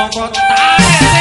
Pasukan semongko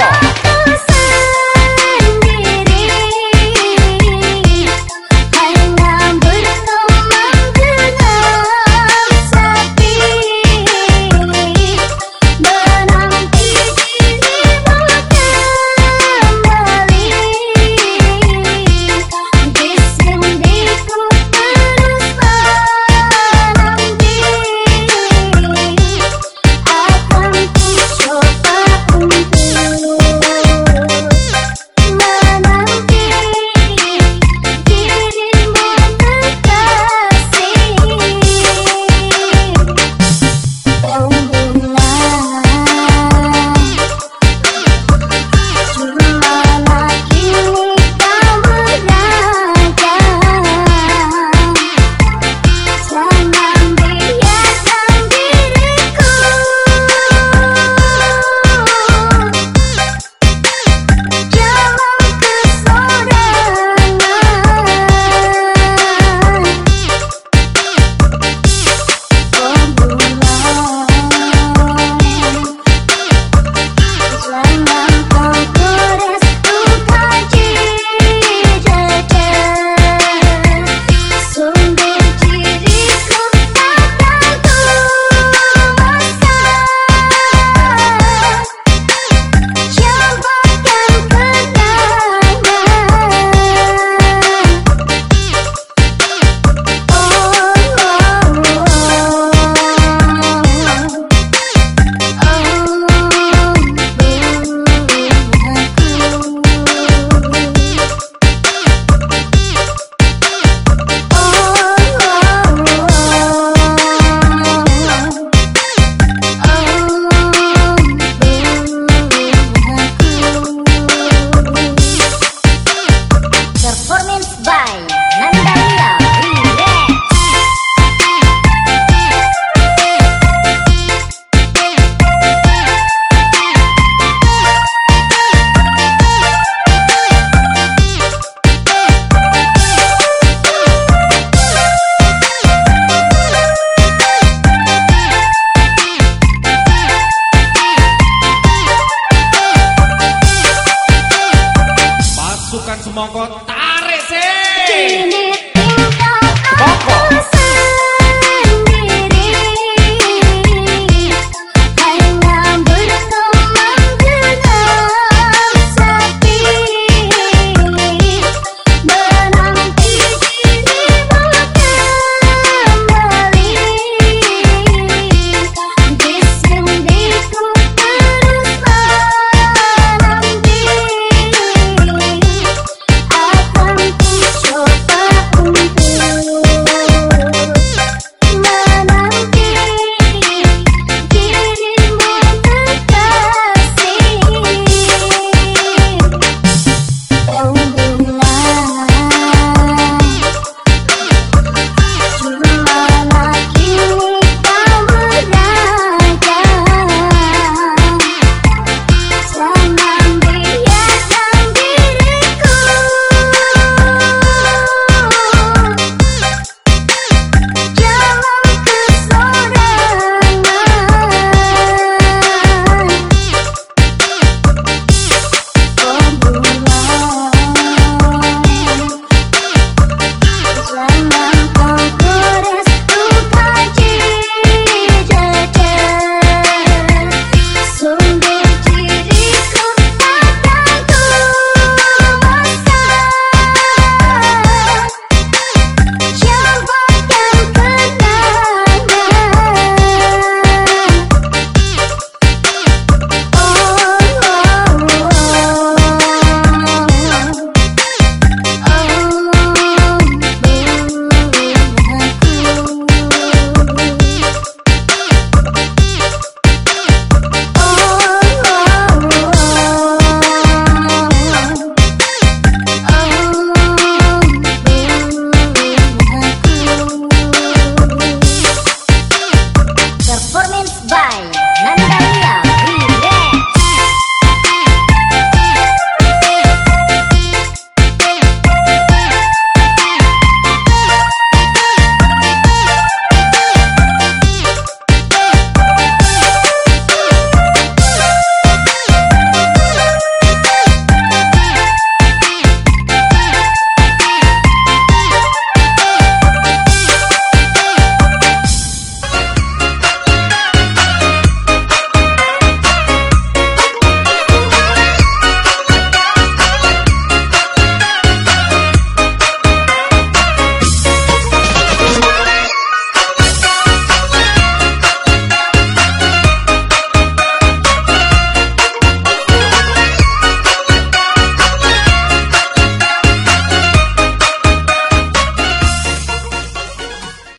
봐.